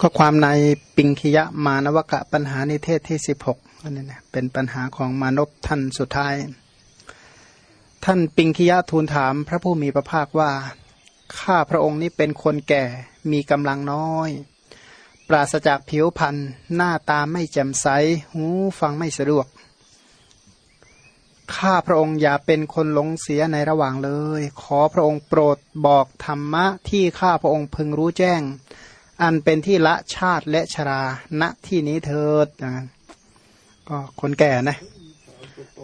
ก็ความในปิงคิยะมานวกะปัญหานิเทศที่สิบหกอันนี้นะเป็นปัญหาของมานพท่านสุดท้าย ท่านปิงคิยะทูลถามพระผู้มีพระภาคว่า ข้าพระองค์นี้เป็นคนแก่มีกำลังน้อย ปราศจากผิวพรรณหน้าตาไม่แจ่มใส หูฟังไม่สะดวก ข้าพระองค์อย่าเป็นคนหลงเสียในระหว่างเลย ขอพระองค์โปรดบอกธรรมะที่ข้าพระองค์พึงรู้แจ้ง อันเป็นที่ละชาติและชรา ณ ที่นี้เถิดนะก็คนแก่นะ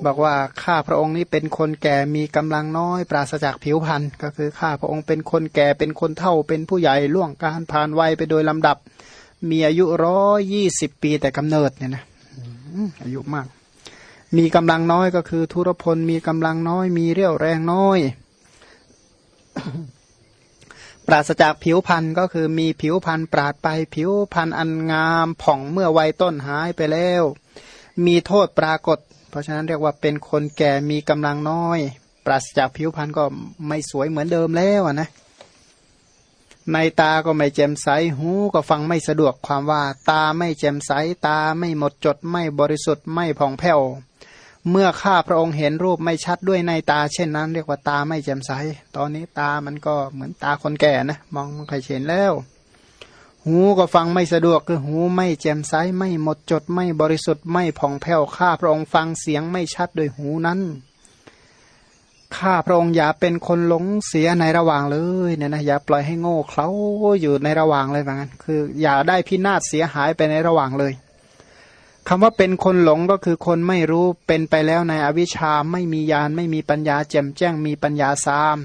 บอกว่าข้าพระองค์นี้เป็นคนแก่มีกำลังน้อย ปราศจากผิวพรรณก็คือข้าพระองค์เป็นคนแก่เป็นคนเฒ่าเป็นผู้ใหญ่ล่วงการผ่านวัยไปโดยลำดับ มีอายุร้อยยี่สิบปีแต่กำเนิดเนี่ยนะอายุมาก มีกำลังน้อยก็คือทุรพลมีกำลังน้อย มีเรี่ยวแรงน้อย ปราศจากผิวพันธุ์ก็คือมีผิวพันธุ์ปราดไปผิวพันธุ์อันงามผ่องเมื่อวัยต้นหายไปแล้ว มีโทษปรากฏ เพราะฉะนั้นเรียกว่าเป็นคนแก่มีกำลังน้อย ปราศจากผิวพันธุ์ก็ไม่สวยเหมือนเดิมแล้วนะในตาก็ไม่แจ่มใสหูก็ฟังไม่สะดวกความว่า ตาไม่แจ่มใสตาไม่หมดจดไม่บริสุทธิ์ไม่ผ่องแผ้ว เมื่อข้าพระองค์เห็นรูปไม่ชัดด้วยในตา เช่นนั้น เรียกว่าตาไม่แจ่มใส ตอนนี้ตามันก็เหมือนตาคนแก่นะมองไม่เห็นแล้ว หูก็ฟังไม่สะดวกคือหูไม่แจ่มใสไม่หมดจดไม่บริสุทธิ์ไม่ผ่องแผ้วข้าพระองค์ฟังเสียงไม่ชัดโดยหูนั้นข้าพระองค์อย่าเป็นคนหลงเสียในระหว่างเลยเนี่ยนะอย่าปล่อยให้โง่เขลาอยู่ในระหว่างเลยแบบนั้นคือ อย่าได้พินาศเสียหายไปในระหว่างเลย คำว่าเป็นคนหลงก็คือคนไม่รู้เป็นไปแล้วในอวิชชาไม่มียานไม่มีปัญญาแจ่มแจ้งมีปัญญาซาม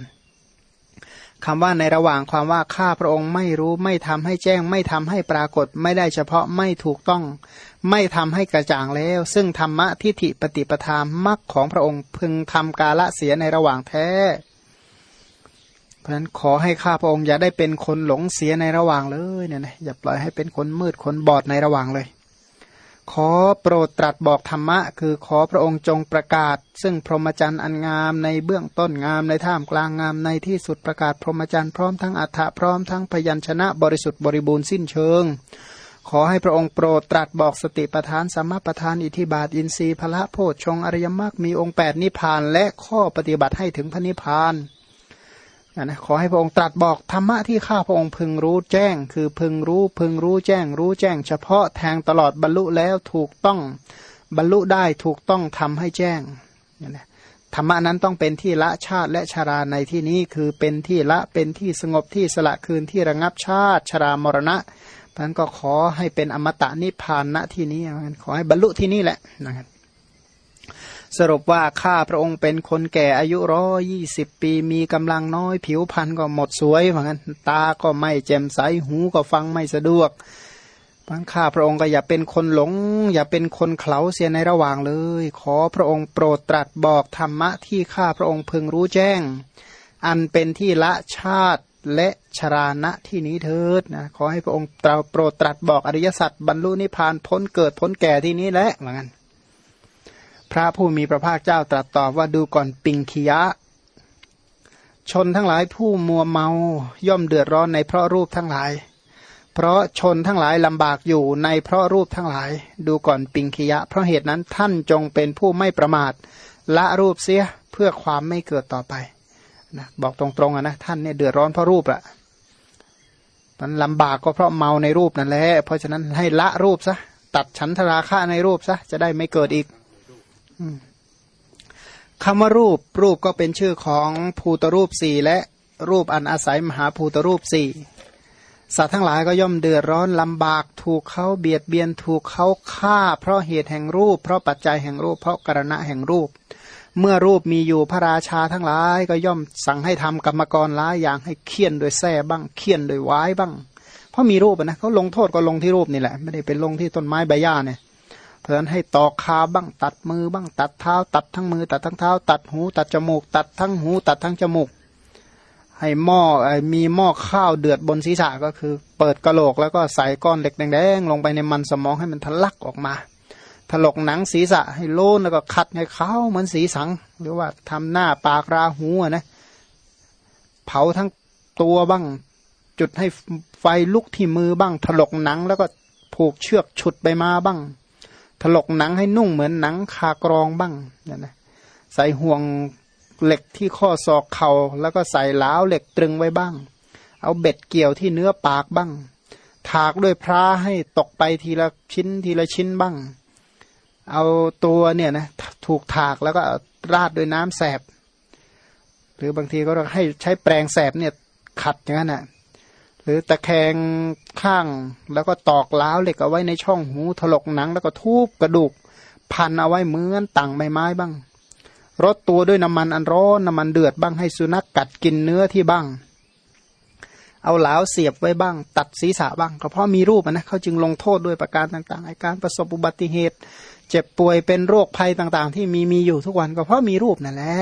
คำว่าในระหว่างความว่าข้าพระองค์ไม่รู้ไม่ทำให้แจ้ง ไม่ทำให้ปรากฏ ไม่ได้เฉพาะไม่ถูกต้อง ไม่ทำให้กระจ่างแล้ว ซึ่งธรรมะทิฏฐิปฏิปทามมักของพระองค์พึงทำกาละเสียในระหว่างแท้ เพราะฉะนั้นขอให้ข้าพระองค์อย่าได้เป็นคนหลงเสียในระหว่างเลยเนี่ยนะอย่าปล่อยให้เป็นคนมืดคนบอดในระหว่างเลย ขอโปรดตรัสบอกธรรมะ คือขอพระองค์จงประกาศ ซึ่งพรหมจรรย์อันงามในเบื้องต้นงามในท่ามกลางงามในที่สุดประกาศพรหมจรรย์พร้อมทั้งอัฏฐะพร้อมทั้งพยัญชนะบริสุทธิ์บริบูรณ์สิ้นเชิง ขอให้พระองค์โปรดตรัสบอกสติปทานสัมมาปทานอิทิบาทอินทรีย์พละโพชฌงอริยมรรคมีองค์แปดนิพพานและข้อปฏิบัติให้ถึงพระนิพพาน นะขอให้พระองค์ตรัสบอกธรรมะที่ข้าพระองค์พึงรู้แจ้ง คือพึงรู้พึงรู้แจ้ง รู้แจ้ง เฉพาะแทงตลอดบรรลุแล้วถูกต้องบรรลุได้ถูกต้องทำให้แจ้งนะธรรมะนั้นต้องเป็นที่ละชาติและชาราในที่นี้คือเป็นที่ละเป็นที่สงบที่สละคืนที่ระงับชาติชรามรณะเพราะนั้นก็ขอให้เป็นอมตะนิพพานณที่นี้ขอให้บรรลุที่นี่แหละนะครับ สรุปว่าข้าพระองค์เป็นคนแก่อายุร้อยี่สิบปีมีกำลังน้อยผิวพรรณก็หมดสวยเหมือนกันตาก็ไม่แจ่มใสหูก็ฟังไม่สะดวกพันข้าพระองค์ก็อย่าเป็นคนหลง อย่าเป็นคนเขลาเสียในระหว่างเลย ขอพระองค์โปรดตรัสบอกธรรมะที่ข้าพระองค์พึงรู้แจ้ง อันเป็นที่ละชาติและชราณะที่นี้เถิดนะขอให้พระองค์ตราโปรดตรัสบอกอริยสัจบรรลุนิพพานพ้นเกิดพ้นแก่ที่นี้แหละเหมือนกัน พระผู้มีพระภาคเจ้าตรัสตอบว่าดูก่อนปิงคียะ ชนทั้งหลายผู้มัวเมาย่อมเดือดร้อนในเพราะรูปทั้งหลาย เพราะชนทั้งหลายลำบากอยู่ในเพราะรูปทั้งหลาย ดูก่อนปิงคียะ เพราะเหตุนั้นท่านจงเป็นผู้ไม่ประมาท ละรูปเสียเพื่อความไม่เกิดต่อไปนะบอกตรงๆนะท่านเนี่ยเดือดร้อนเพราะรูปละมันลำบากก็เพราะเมาในรูปนั่นแหละเพราะฉะนั้นให้ละรูปซะตัดฉันทราคะในรูปซะจะได้ไม่เกิดอีก คำว่ารูปรูปก็เป็นชื่อของภูตรูปสี่และรูปอันอาศัยมหาภูตรูปสี่สัตว์ทั้งหลายก็ย่อมเดือดร้อนลำบากถูกเขาเบียดเบียนถูกเขาฆ่า เพราะเหตุแห่งรูป เพราะปัจจัยแห่งรูป เพราะกรณะแห่งรูป เมื่อรูปมีอยู่พระราชาทั้งหลายก็ย่อมสั่งให้ทำกรรมกรล้ายอย่างให้เคี่ยนโดยแส้บ้างเคี่ยนโดยไว้บ้าง เพราะมีรูปนะเขาลงโทษก็ลงที่รูปนี่แหละ ไม่ได้เป็นลงที่ต้นไม้ใบหญ้าเนี่ย เพราะนั้นให้ตอกคาบ้างตัดมือบ้างตัดเท้า ตัดทั้งมือ ตัดทั้งเท้า ตัดหู ตัดจมูก ตัดทั้งหู ตัดทั้งจมูก ให้หม้อมีหม้อข้าวเดือดบนศีรษะก็คือ เปิดกระโหลกแล้วก็ใส่ก้อนเหล็กแดงๆลงไปในมันสมองให้มันทะลักออกมา ถลกหนังศีรษะให้โล่นแล้วก็คัดให้เขาเหมือนสีสัง หรือว่าทำหน้าปากราหูนะเผาทั้งตัวบ้างจุดให้ไฟลุกที่มือบ้าง ถลกหนังแล้วก็ผูกเชือกฉุดไปมาบ้าง ถลกหนังให้นุ่งเหมือนหนังคากรองบ้างเนี่ยนะใส่ห่วงเหล็กที่ข้อศอกเขา่าแล้วก็ใส่ล้าวเหล็กตรึงไว้บ้าง เอาเบ็ดเกี่ยวที่เนื้อปากบ้าง ถากด้วยพระให้ตกไปทีละชิ้นทีละชิ้นบ้าง เอาตัวเนี่ยนะถูกถากแล้วก็ราดด้วยน้ำแสบ หรือบางทีก็ให้ใช้แปรงแสบเนี่ยขัดอย่างนั้นนะ หรือตะแคงข้างแล้วก็ตอกล้าวเหล็กเอาไว้ในช่องหูถลกหนัง แล้วก็ทุบกระดูก พันเอาไว้เหมือนต่างใบไม้บ้างรดตัวด้วยน้ำมันอันร้อนน้ำมันเดือดบ้างให้สุนัขกกัดกินเนื้อที่บ้าง เอาเหลาเสียบไว้บ้าง ตัดศีรษะบ้างก็เพราะมีรูปนะเขาจึงลงโทษด้วยประการต่างๆอาการประสบอุบัติเหตุ เจ็บป่วยเป็นโรคภัยต่างๆ ที่มีมีอยู่ทุกวันก็เพราะมีรูปนั่นแหละ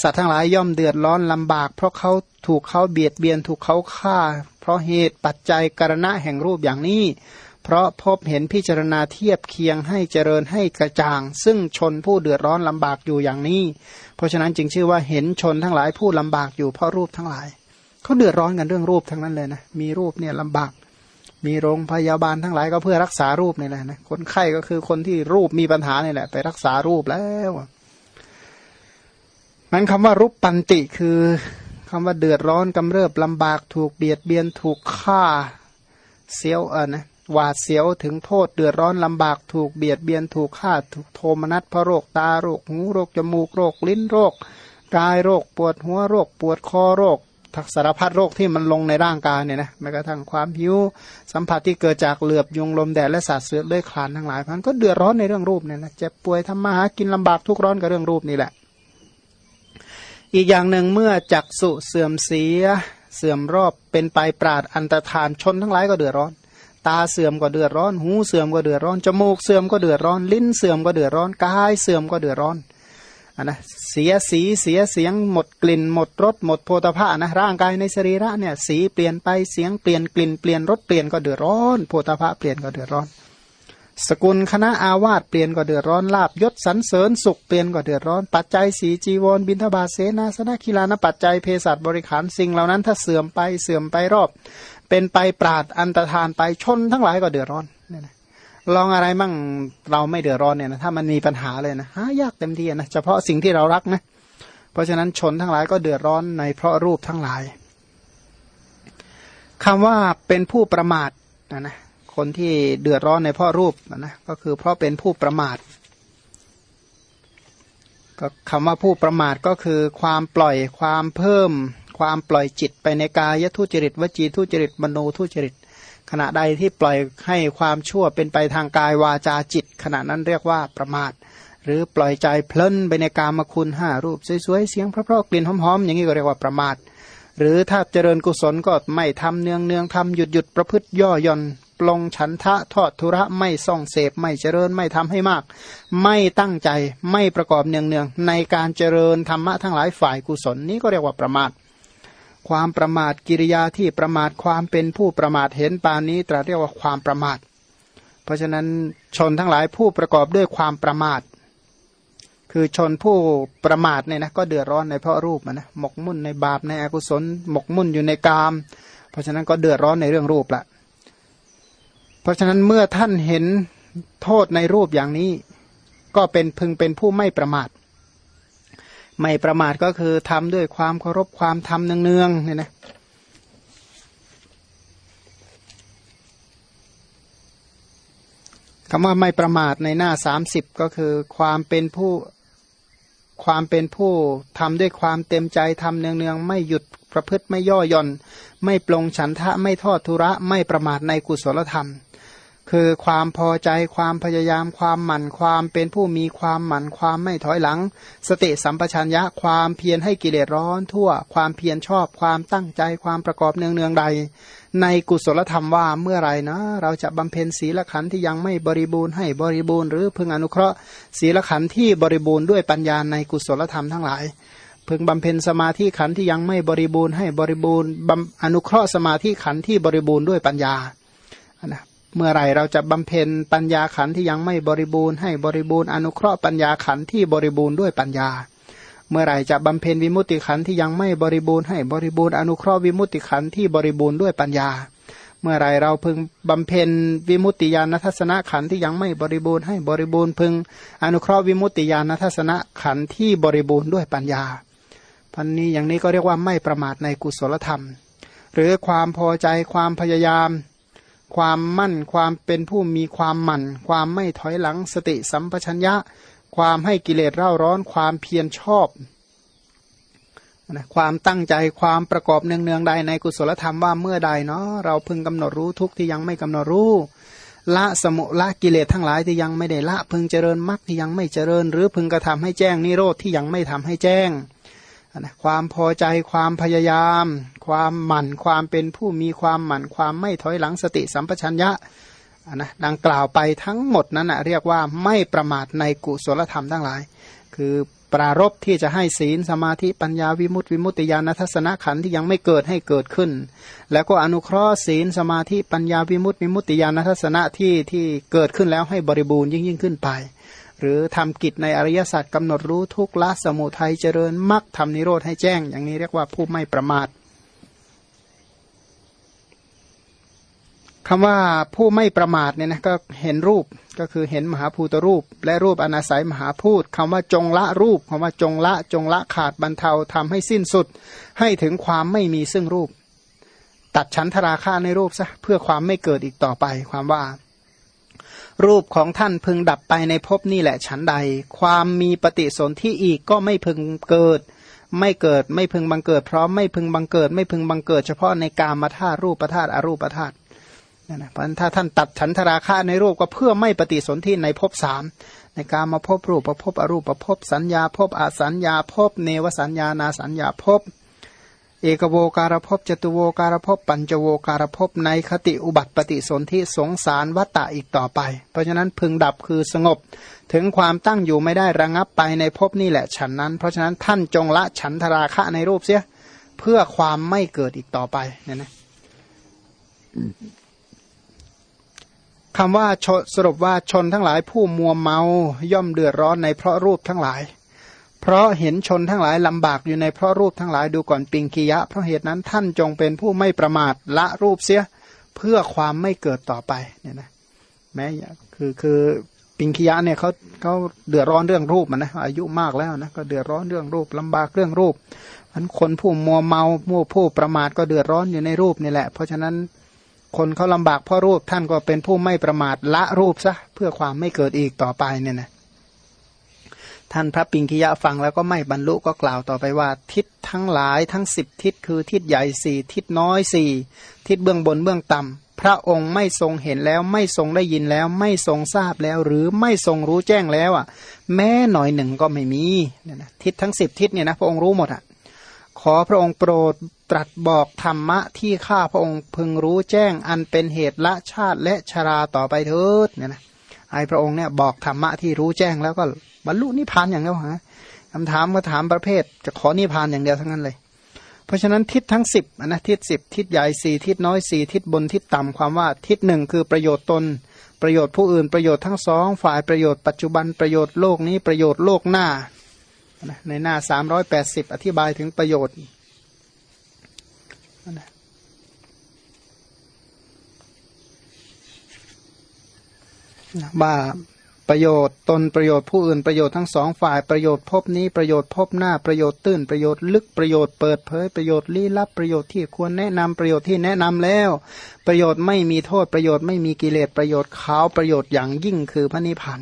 สัตว์ทั้งหลายย่อมเดือดร้อนลำบาก เพราะเขาถูกเขาเบียดเบียนถูกเขาฆ่า เพราะเหตุปัจจัยกรณะแห่งรูปอย่างนี้ เพราะพบเห็นพิจารณาเทียบเคียงให้เจริญให้กระจ่าง ซึ่งชนผู้เดือดร้อนลำบากอยู่อย่างนี้ เพราะฉะนั้นจึงชื่อว่าเห็นชนทั้งหลายผู้ลำบากอยู่เพราะรูปทั้งหลายเขาเดือดร้อนกันเรื่องรูปทั้งนั้นเลยนะมีรูปเนี่ยลำบาก มีโรงพยาบาลทั้งหลายก็เพื่อรักษารูปนี่แหละนะคนไข้ก็คือคนที่รูปมีปัญหานี่แหละ ไปรักษารูปแล้ว นั้นคำว่ารูปปันติคือคำว่าเดือดร้อนกำเริบลำบากถูกเบียดเบียนถูกฆ่าเสียวเออนะหวาดเสียวถึงโทษเดือดร้อนลำบากถูกเบียดเบียนถูกฆ่าถูกโทมนัสเพราะโรคตาโรคหูโรคจมูกโรคลิ้นโรค กายโรค ปวดหัวโรค ปวดคอโรคทักสารพัดโรคที่มันลงในร่างกายเนี่ยนะแม้กระทั่งความหิวสัมผัสที่เกิดจากเหลือบยุงลมแดดและสัตว์เสือเลื้อยคลานทั้งหลายพันก็เดือดร้อนในเรื่องรูปเนี่ยนะเจ็บป่วยทำมาหากินลำบากทุกร้อนกับเรื่องรูปนี่แหละ อีกอย่างหนึ่งเมื่อจักสุเสื่อมเสีย เสื่อมรอบเป็นไปปราดอันตรธานชนทั้งหลายก็เดือดร้อน ตาเสื่อมก็เดือดร้อน หูเสื่อมก็เดือดร้อนจมูกเสื่อมก็เดือดร้อน ลิ้นเสื่อมก็เดือดร้อนกายเสื่อมก็เดือดร้อนอนนะเสียสีเสียเสียงหมดกลิ่น หมดรสหมดโพธาภะนะร่างกายในสรีระเนี่ยสีเปลี่ยนไปเสียงเปลี่ยนกลิ่นเปลี่ยนรสเปลี่ยนก็เดือดร้อนโพธาภะเปลี่ยนก็เดือดร้อน สกุลคณะอาวาสเปลี่ยนก็เดือดร้อนลาบยศสันเสริญสุขเปลี่ยนก็เดือดร้อน ปัจจัยสีจีวรบินทบาทเสนาสนะกีฬานปัจจัยเภสัชบริขารสิ่งเหล่านั้นถ้าเสื่อมไปเสื่อมไปรอบ เป็นไปปราดอันตรธานไปชนทั้งหลายก็เดือดร้อนเนี่ยนะลองอะไรมั่งเราไม่เดือดร้อนเนี่ยนะถ้ามันมีปัญหาเลยนะหายากเต็มที่นะเฉพาะสิ่งที่เรารักนะเพราะฉะนั้นชนทั้งหลายก็เดือดร้อนในเพราะรูปทั้งหลายคำว่าเป็นผู้ประมาทนะนะ คนที่เดือดร้อนในเพราะรูปนะก็คือเพราะเป็นผู้ประมาทก็คำว่าผู้ประมาทก็คือความปล่อยความเพิ่ม ความปล่อยจิตไปในกายทุจริตวจีทุจริตมโนทุจริต ขณะใดที่ปล่อยให้ความชั่วเป็นไปทางกายวาจาจิต ขณะนั้นเรียกว่าประมาท หรือปล่อยใจเพลินไปในกามคุณห้ารูปสวยๆเสียงเพราะๆกลิ่นหอมๆอย่างนี้ก็เรียกว่าประมาท หรือถ้าเจริญกุศลก็ไม่ทำเนืองเนืองทำหยุดหยุดประพฤติย่อย่อน ปลงฉันทะทอดทุระไม่ส่องเสพไม่เจริญไม่ทำให้มาก ไม่ตั้งใจไม่ประกอบเนืองเนืองในการเจริญธรรมะทั้งหลายฝ่ายกุศลนี้ก็เรียกว่าประมาท ความประมาทกิริยาที่ประมาทความเป็นผู้ประมาทเห็นปานนี้ตรัสเรียกว่าความประมาท เพราะฉะนั้นชนทั้งหลายผู้ประกอบด้วยความประมาทคือชนผู้ประมาทเนี่ยนะก็เดือดร้อนในเพราะรูปนะหมกมุ่นในบาปในอกุศล หมกมุ่นอยู่ในกาม เพราะฉะนั้นก็เดือดร้อนในเรื่องรูปละ เพราะฉะนั้นเมื่อท่านเห็นโทษในรูปอย่างนี้ ก็เป็นพึงเป็นผู้ไม่ประมาท ไม่ประมาทก็คือทำด้วยความเคารพความทำเนืองๆเนี่ยนะคำว่าไม่ประมาทในหน้าสามสิบก็คือความเป็นผู้ความเป็นผู้ทำด้วยความเต็มใจทำเนืองๆไม่หยุดประพฤติไม่ย่อหย่อน ไม่ปลงฉันทะไม่ทอดทุระไม่ประมาทในกุศลธรรม คือความพอใจความพยายามความหมั่นความเป็นผู้มีความหมั่นความไม่ถอยหลัง สติสัมปชัญญะความเพียรให้กิเลสร้อนทั่ว ความเพียรชอบความตั้งใจความประกอบเนืองเนืองใด ในกุศลธรรมว่าเมื่อไรนะ เราจะบำเพ็ญศีลขันธ์ที่ยังไม่บริบูรณ์ให้บริบูรณ์หรือพึงอนุเคราะห์ศีลขันธ์ที่บริบูรณ์ด้วยปัญญาในกุศลธรรมทั้งหลายพึงบำเพ็ญสมาธิขันธ์ที่ยังไม่บริบูรณ์ให้บริบูรณ์อนุเคราะห์สมาธิขันธ์ที่บริบูรณ์ด้วยปัญญานะ เมื่อไรเราจะบำเพ็ญปัญญาขันที่ยังไม่บริบูรณ์ให้บริบูรณ์อนุเคราะห์ปัญญาขันที่บริบูรณ์ด้วยปัญญา เมื่อไหร่จะบำเพ็ญวิมุตติขันที่ยังไม่บริบูรณ์ให้บริบูรณ์อนุเคราะห์วิมุตติขันที่บริบูรณ์ด้วยปัญญา เมื่อไรเราพึงบำเพ็ญวิมุตติญาณทัศนขันที่ยังไม่บริบูรณ์ให้บริบูรณ์พึง อนุเคราะห์วิมุตติญาณทัศนขันที่บริบูรณ์ด้วยปัญญาพันนี้อย่างนี้ก็เรียกว่าไม่ประมาทในกุศลธรรม หรือความพอใจความพยายาม ความมั่น ความเป็นผู้มีความหมั่น ความไม่ถอยหลังสติสัมปชัญญะ ความให้กิเลสเร่าร้อน ความเพียรชอบนะความตั้งใจความประกอบเนืองๆใดในกุศลธรรมว่าเมื่อใดเนาะเราพึงกำหนดรู้ทุกที่ยังไม่กำหนดรู้ ละสมุละกิเลสทั้งหลายที่ยังไม่ได้ละพึงเจริญมรรคที่ยังไม่เจริญ หรือพึงกระทำให้แจ้งนิโรธที่ยังไม่ทำให้แจ้ง นะความพอใจความพยายาม ความหมั่นความเป็นผู้มีความหมั่นความไม่ถอยหลังสติสัมปชัญญะนะดังกล่าวไปทั้งหมดนั้นนะเรียกว่าไม่ประมาทในกุศลธรรมทั้งหลาย คือปรารบที่จะให้ศีลสมาธิปัญญาวิมุตติวิมุตติญาณทัศนขันธ์ที่ยังไม่เกิดให้เกิดขึ้น แล้วก็อนุเคราะห์ศีลสมาธิปัญญาวิมุตติวิมุตติญาณทัศนะที่ที่เกิดขึ้นแล้วให้บริบูรณ์ยิ่งยิ่งขึ้นไป หรือทำกิจในอริยสัจกำหนดรู้ทุกละสมุทัยเจริญมรรคทำนิโรธให้แจ้ง อย่างนี้เรียกว่าผู้ไม่ประมาทคำว่าผู้ไม่ประมาทเนี่ยนะก็เห็นรูปก็คือเห็นมหาภูตรูป และรูปอนาศัยมหาพูดคำว่าจงละรูปคำว่าจงละจงละขาดบรรเทาทำให้สิ้นสุด ให้ถึงความไม่มีซึ่งรูป ตัดชั้นทราคาในรูปซะเพื่อความไม่เกิดอีกต่อไปความว่า รูปของท่านพึงดับไปในภพนี่แหละฉันใด ความมีปฏิสนธิอีกก็ไม่พึงเกิด ไม่เกิดไม่พึงบังเกิดเพราะไม่พึงบังเกิด ไม่พึงบังเกิด เฉพาะในกามาธาตุรูปธาตุอรูปธาตุนี่นะเพราะถ้าท่านตัดฉันทราคะในรูปก็เพื่อไม่ปฏิสนธิในภพสามในการมาพบรูปประพบอรูปประพบสัญญาพบอาสัญญาพบเนวสัญญานาสัญญาพบ เอกโวการภพจตุโวการภพปัญจโวการภพในคติอุบัติปฏิสนธิสงสารวัตตะอีกต่อไป เพราะฉะนั้นพึงดับคือสงบ ถึงความตั้งอยู่ไม่ได้ระงับไปในภพนี่แหละฉันนั้น เพราะฉะนั้นท่านจงละฉันทราคะในรูปเสีย เพื่อความไม่เกิดอีกต่อไปเนี่ยนะคำว่าสรุปว่าชนทั้งหลายผู้มัวเมาย่อมเดือดร้อนในเพราะรูปทั้งหลาย เพราะเห็นชนทั้งหลายลำบากอยู่ในเพราะรูปทั้งหลายดูก่อนปิงคียะ เพราะเหตุนั้นท่านจงเป็นผู้ไม่ประมาทละรูปเสียเพื่อความไม่เกิดต่อไปเนี่ยนะแม้คือคือปิงคียะเนี่ยเขาเขาเดือดร้อนเรื่องรูปมันนะอายุมากแล้วนะก็เดือดร้อนเรื่องรูปลำบากเรื่องรูปมันคนผู้มัวเมามัวผู้ประมาทก็เดือดร้อนอยู่ในรูปนี่แหละ เพราะฉะนั้นคนเขาลำบากเพราะรูปท่านก็เป็นผู้ไม่ประมาทละรูปซะเพื่อความไม่เกิดอีกต่อไปเนี่ยนะ ท่านพระปิงคิยะฟังแล้วก็ไม่บรรลุก็กล่าวต่อไปว่า ทิศทั้งหลายทั้งสิบทิศคือทิศใหญ่สี่ทิศน้อยสี่ทิศเบื้องบนเบื้องต่ำพระองค์ไม่ทรงเห็นแล้วไม่ทรงได้ยินแล้ว ไม่ทรงทราบแล้ว หรือไม่ทรงรู้แจ้งแล้วอะ แม้หน่อยหนึ่งก็ไม่มีเนี่ยนะทิศทั้งสิบทิศเนี่ยนะพระองค์รู้หมดอะขอพระองค์โปรดตรัสบอกธรรมะที่ข้าพระองค์พึงรู้แจ้งอันเป็นเหตุละชาติและชราต่อไปเถิดเนี่ยนะ ไอพระองค์เนี่ยบอกธรรมะที่รู้แจ้งแล้วก็บรรลุนิพพานอย่างเดียวฮะคำถามก็ถามประเภท จะขอนิพพานอย่างเดียวทั้งนั้นเลย เพราะฉะนั้นทิศทั้งสิบนะทิศสิบทิศใหญ่สี่ทิศน้อยสี่ทิศบนทิศต่ำความว่าทิศหนึ่งคือประโยชน์ตน ประโยชน์ผู้อื่นประโยชน์ทั้งสองฝ่ายประโยชน์ปัจจุบันประโยชน์โลกนี้ประโยชน์โลกหน้าในหน้าสามร้อยแปดสิบอธิบายถึงประโยชน์ ว่าประโยชน์ตนประโยชน์ผู้อื่นประโยชน์ทั้งสองฝ่ายประโยชน์พบนี้ประโยชน์พบหน้าประโยชน์ตื้นประโยชน์ลึกประโยชน์เปิดเผยประโยชน์ลี้ลับประโยชน์ที่ควรแนะนำประโยชน์ที่แนะนำแล้ว ประโยชน์ไม่มีโทษประโยชน์ไม่มีกิเลสประโยชน์ขาวประโยชน์อย่างยิ่งคือพระนิพพาน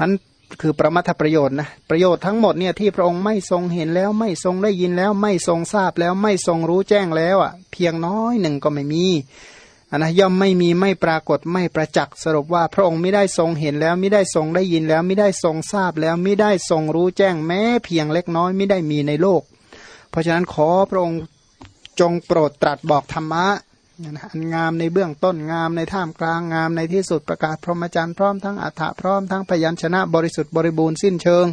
นั้นคือประมัทประโยชน์นะประโยชน์ทั้งหมดเนี่ยที่พระองค์ไม่ทรงเห็นแล้วไม่ทรงได้ยินแล้วไม่ทรงทราบแล้วไม่ทรงรู้แจ้งแล้วอะเพียงน้อยหนึ่งก็ไม่มี นนะย่อมไม่มีไม่ปรากฏไม่ประจักษ์สรุปว่าพระองค์ไม่ได้ทรงเห็นแล้วไม่ได้ทรงได้ยินแล้วไม่ได้ทรงทราบแล้วไม่ได้ทรงรู้แจ้งแม้เพียงเล็กน้อยไม่ได้มีในโลก เพราะฉะนั้นขอพระองค์จงโปรดตรัสบอกธรรมะ นะอันงามในเบื้องต้นงามในท่ามกลางงามในที่สุดประกาศพรหมจรรย์พร้อมทั้งอัฏฐะพร้อมทั้งพยัญชนะบริสุทธิ์บริบูรณ์สิ้นเชิง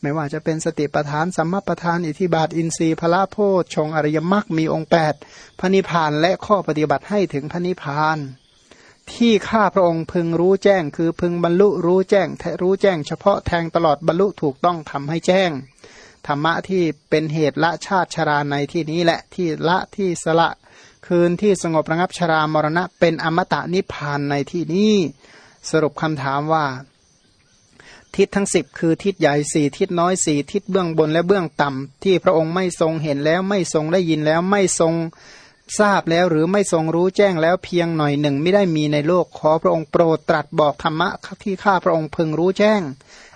ไม่ว่าจะเป็นสติปทานสัมมาปทานอิทิบาทอินทรีย์พระโพชฌงอริยมรรคมีองค์8พระนิพพานและข้อปฏิบัติให้ถึงพระนิพพานที่ข้าพระองค์พึงรู้แจ้ง คือพึงบรรลุรู้แจ้งแทรู้แจ้ง เฉพาะแทงตลอดบรรลุถูกต้องทำให้แจ้งธรรมะที่เป็นเหตุละชาติชราในที่นี้แหละที่ละที่สละ คืนที่สงบระงับชรามรณะ เป็นอมตะนิพพานในที่นี้สรุปคำถามว่า ทิศทั้งสิบคือทิศใหญ่สี่ทิศน้อยสี่ทิศเบื้องบนและเบื้องต่ำที่พระองค์ไม่ทรงเห็นแล้วไม่ทรงได้ยินแล้วไม่ทรงทราบแล้วหรือไม่ทรงรู้แจ้งแล้วเพียงหน่อยหนึ่งไม่ได้มีในโลกขอพระองค์โปรดตรัสบอกธรรมะที่ข้าพระองค์พึงรู้แจ้ง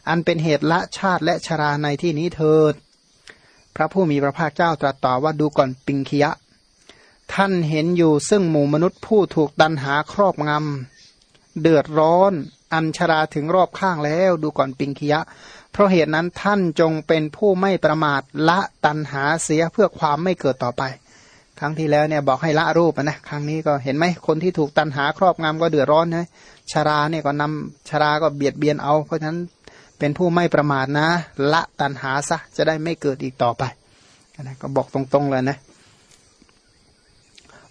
อันเป็นเหตุละชาติและชราในที่นี้เถิด พระผู้มีพระภาคเจ้าตรัสต่อว่าดูก่อนปิงคียะ ท่านเห็นอยู่ซึ่งหมู่มนุษย์ผู้ถูกตันหาครอบงำ เดือดร้อน อันชราถึงรอบข้างแล้วดูก่อนปิงคียะ เพราะเหตุนั้นท่านจงเป็นผู้ไม่ประมาทละตันหาเสียเพื่อความไม่เกิดต่อไป ครั้งที่แล้วเนี่ยบอกให้ละรูปนะครั้งนี้ก็เห็นไหมคนที่ถูกตันหาครอบงำก็เดือดร้อนนะชราเนี่ยก็นำชราก็เบียดเบียนเอา เพราะฉะนั้นเป็นผู้ไม่ประมาทนะ ละตันหาซะจะได้ไม่เกิดอีกต่อไปนะก็บอกตรงๆเลยนะ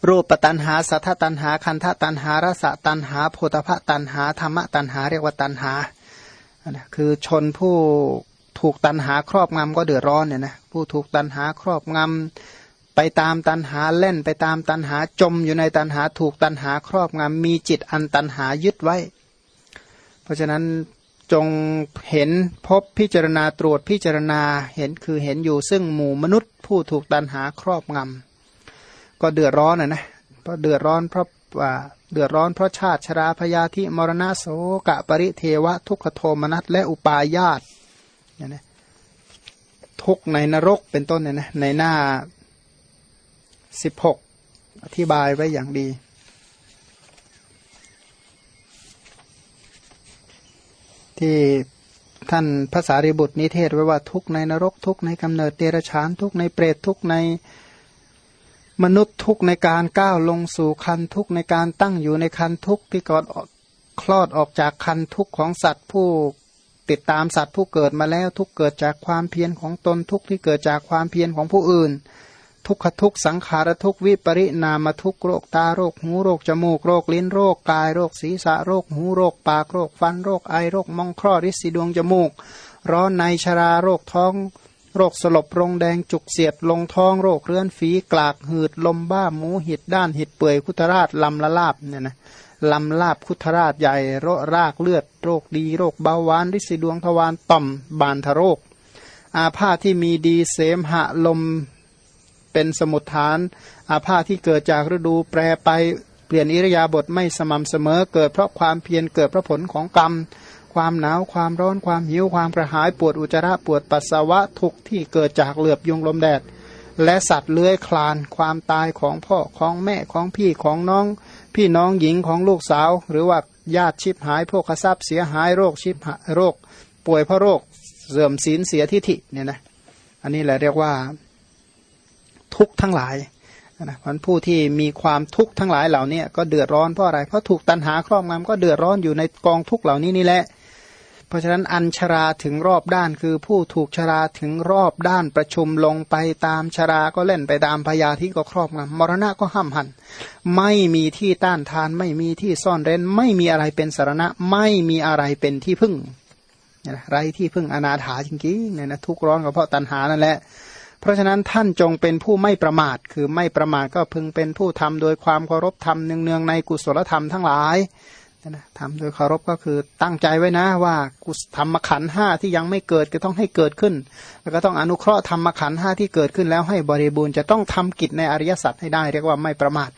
รูปตันหาสัทธตันหาคันธตันหารสตันหาโพธพตันหาธรรมตันหาเรียกว่าตันหาคือชนผู้ถูกตันหาครอบงำก็เดือดร้อนเนี่ยนะผู้ถูกตันหาครอบงำไปตามตันหาเล่นไปตามตันหาจมอยู่ในตันหาถูกตันหาครอบงำมีจิตอันตันหายึดไว้ เพราะฉะนั้นจงเห็นพบพิจารณาตรวจพิจารณาเห็นคือเห็นอยู่ซึ่งหมู่มนุษย์ ผู้ถูกตันหาครอบงำ ก็เดือดร้อนนะนะเพราะเดือดร้อนเพราะว่าเดือดร้อนเพราะชาติชราพยาธิมรณะโสกะปริเทวะ ทุกขโทมนัสและอุปาญาตเนี่ยนะทุกในนรกเป็นต้นเนี่ยนะในหน้าสิบหกอธิบายไว้อย่างดี ที่ท่านพระสารีบุตรนิเทศไว้ว่าทุกข์ในนรกทุกข์ในกำเนิดเดรัจฉานทุกข์ในเปรตทุกข์ใน มนุษย์ทุกข์ในการก้าวลงสู่ครรภ์ทุกข์ในการตั้งอยู่ในครรภ์ทุกข์ที่กอดคลอดออกจากครรภ์ทุกข์ของสัตว์ผู้ติดตามสัตว์ผู้เกิดมาแล้วทุกข์เกิดจากความเพียรของตนทุกข์ที่เกิดจากความเพียรของผู้อื่น ทุกขทุกข์สังขารทุกข์วิปริณามทุกข์โรคตาโรคหูโรคจมูกโรคลิ้นโรคกายโรคศีรษะโรคหูโรคปากโรคฟันโรคไอโรคมองคร่อริสีดวงจมูก ร้อนในชราโรคท้อง โรคสลบรงแดงจุกเสียดลงท้องโรคเรื้อนฝีกลากหืดลมบ้าหมูหิดด้านหิดเปื่อยคุทราชลำละลาบเนี่ยนะลำลาบคุทราชใหญ่โรครากเลือด โรคดีโรคเบาหวานริสีดวงทวารต่อมบานทะโรค อาพาธที่มีดีเสมหะลมเป็นสมุดฐาน อาภาที่เกิดจากฤดูแปรไปเปลี่ยนอิริยาบถไม่สม่ำเสมอ เกิดเพราะความเพียรเกิดเพราะผลของกรรม ความหนาวความร้อนความหิวความกระหายปวดอุจจาระปวดปัสสาวะทุกที่เกิดจากเหลือบยุงลมแดด และสัตว์เลื้อยคลาน ความตายของพ่อของแม่ของพี่ของน้อง พี่น้องหญิงของลูกสาว หรือว่าญาติชิบหายพวกทรัพย์เสียหายโรคชิบโรค ป่วยเพราะโรคเสื่อมศีลเสียทิฐิเนี่ยนะอันนี้แหละเรียกว่าทุกทั้งหลายนะพันผู้ที่มีความทุกข์ทั้งหลายเหล่านี้ก็เดือดร้อนเพราะอะไร เพราะถูกตันหาครอบงำก็เดือดร้อนอยู่ในกองทุกข์เหล่านี้นี่แหละ เพราะฉะนั้นอันชราถึงรอบด้านคือผู้ถูกชราถึงรอบด้านประชุมลงไปตามชราก็เล่นไปตามพยาธิก็ครอบงำมรณะก็ห้ามหัน ไม่มีที่ต้านทานไม่มีที่ซ่อนเร้น ไม่มีอะไรเป็นสารณะ ไม่มีอะไรเป็นที่พึ่งไรที่พึ่งอนาถาจริงๆเนี่ยนะทุกร้อนก็เพราะตันหานั่นแหละเพราะฉะนั้นท่านจงเป็นผู้ไม่ประมาท คือไม่ประมาทก็พึงเป็นผู้ทำโดยความเคารพธรรมเนืองๆในกุศลธรรมทั้งหลาย นะทำโดยเคารพก็คือตั้งใจไว้นะว่ากุศธรรมขันห้าที่ยังไม่เกิดก็ต้องให้เกิดขึ้น แล้วก็ต้องอนุเคราะห์ธรรมขันห้าที่เกิดขึ้นแล้วให้บริบูรณ์จะต้องทำกิจในอริยสัจให้ได้เรียกว่าไม่ประมาท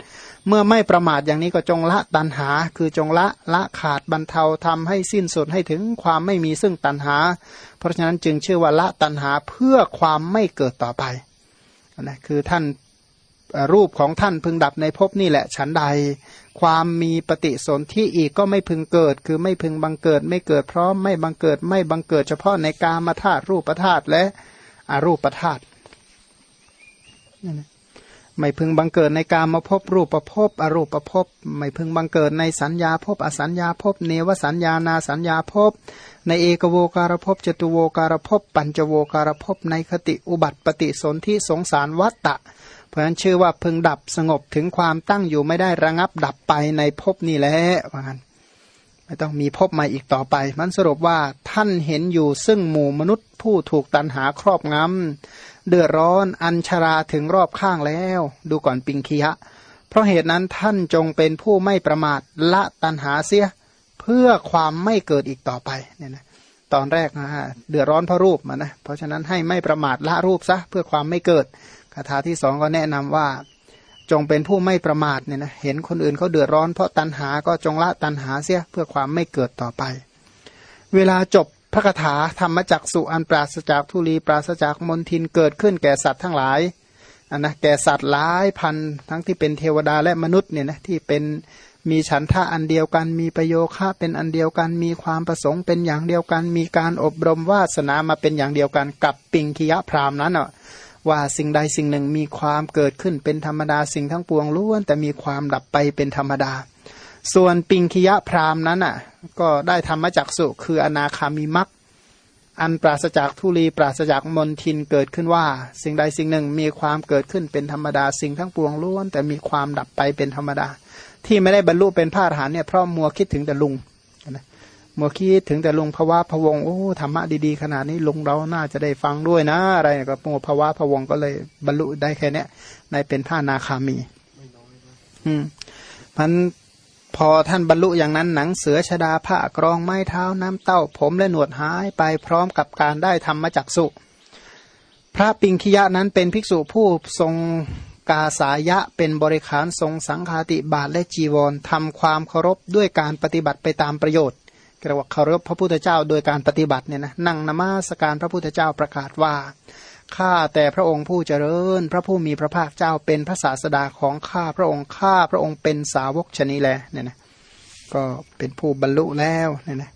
เมื่อไม่ประมาทอย่างนี้ก็จงละตันหา คือจงละละขาดบรรเทาทำให้สิ้นสุดให้ถึงความไม่มีซึ่งตันหา เพราะฉะนั้นจึงชื่อว่าละตันหาเพื่อความไม่เกิดต่อไปนะคือท่าน รูปของท่านพึงดับในภพนี่แหละฉันใด ความมีปฏิสนธิอีกก็ไม่พึงเกิด คือไม่พึงบังเกิด ไม่เกิดพร้อมไม่บังเกิด ไม่บังเกิดเฉพาะในกามาธาตุรูปธาตุและอรูปธาตุไม่พึงบังเกิดในกามาพบรูปประพบอรูปประพบไม่พึงบังเกิดในสัญญาพบอสัญญาพบเนวสัญญานาสัญญาพบในเอกโวการภพจตุโวการภพปัญจโวการภพในคติอุบัติปฏิสนธิสงสารวัตตะ เพราะฉะนั้นชื่อว่าพึงดับสงบถึงความตั้งอยู่ไม่ได้ระงับดับไปในภพนี้แหละว่างั้นไม่ต้องมีภพบมาอีกต่อไป มันสรุปว่าท่านเห็นอยู่ซึ่งหมู่มนุษย์ผู้ถูกตันหาครอบงำเดือดร้อนอัญชราถึงรอบข้างแล้ว ดูก่อนปิงคียะ เพราะเหตุนั้นท่านจงเป็นผู้ไม่ประมาทละตันหาเสีย เพื่อความไม่เกิดอีกต่อไปเนี่ยนะตอนแรกนะฮะเดือดร้อนเพราะรูปมานะเพราะฉะนั้นให้ไม่ประมาทละรูปซะเพื่อความไม่เกิด คาถาที่สองก็แนะนำว่าจงเป็นผู้ไม่ประมาทเนี่ยนะเห็นคนอื่นเขาเดือดร้อนเพราะตันหาก็จงละตันหาเสียเพื่อความไม่เกิดต่อไป เวลาจบพระคาถาธรรมจักสุอันปราศจากทุลีปราศจากมนทินเกิดขึ้นแก่สัตว์ทั้งหลายอันนะแก่สัตว์หลายพันทั้งที่เป็นเทวดาและมนุษย์เนี่ยนะที่เป็นมีฉันทะอันเดียวกัน มีประโยคะเป็นอันเดียวกัน มีความประสงค์เป็นอย่างเดียวกัน มีการอบรมวาสนามาเป็นอย่างเดียวกันกับปิงคิยะพรามนั้นอะ ว่าสิ่งใดสิ่งหนึ่งมีความเกิดขึ้นเป็นธรรมดาสิ่งทั้งปวงล้วนแต่มีความดับไปเป็นธรรมดา ส่วนปิงคิยะพรามนั้นอะก็ได้ธรรมจักสุคืออนาคามีมักอันปราศจากทุลีปราศจากมนทินเกิดขึ้นว่า สิ่งใดสิ่งหนึ่งมีความเกิดขึ้นเป็นธรรมดาสิ่งทั้งปวงล้วนแต่มีความดับไปเป็นธรรมดา ที่ไม่ได้บรรลุเป็นพระอรหันต์เนี่ยเพราะมัวคิดถึงแต่ลุง นะมัวคิดถึงแต่ลุงภาวะพวงโอ้ธรรมะดีๆขนาดนี้ลุงเราน่าจะได้ฟังด้วยนะ อะไรก็มัวภาวะพวงก็เลยบรรลุได้แค่เนี้ยในเป็นพระนาคามีอืมพันพอท่านบรรลุอย่างนั้นหนังเสือชดาผ้ากรองไม้เท้าน้ำเต้า ผมและหนวดหายไปพร้อมกับการได้ทำมจากสุพระปิงคิยะนั้นเป็นภิกษุผู้ทรงกาสายะเป็นบริขารทรงสังฆาติบาทและจีวรทำความเคารพด้วยการปฏิบัติไปตามประโยชน์ กระว่าเคารพพระพุทธเจ้าโดยการปฏิบัติเนี่ยนะนั่งนมาสการพระพุทธเจ้าประกาศว่าข้าแต่พระองค์ผู้เจริญ พระผู้มีพระภาคเจ้าเป็นพระศาสดาของข้าพระองค์ข้าพระองค์เป็นสาวกชนีแลเนี่ยนะก็เป็นผู้บรรลุแล้วเนี่ยนะ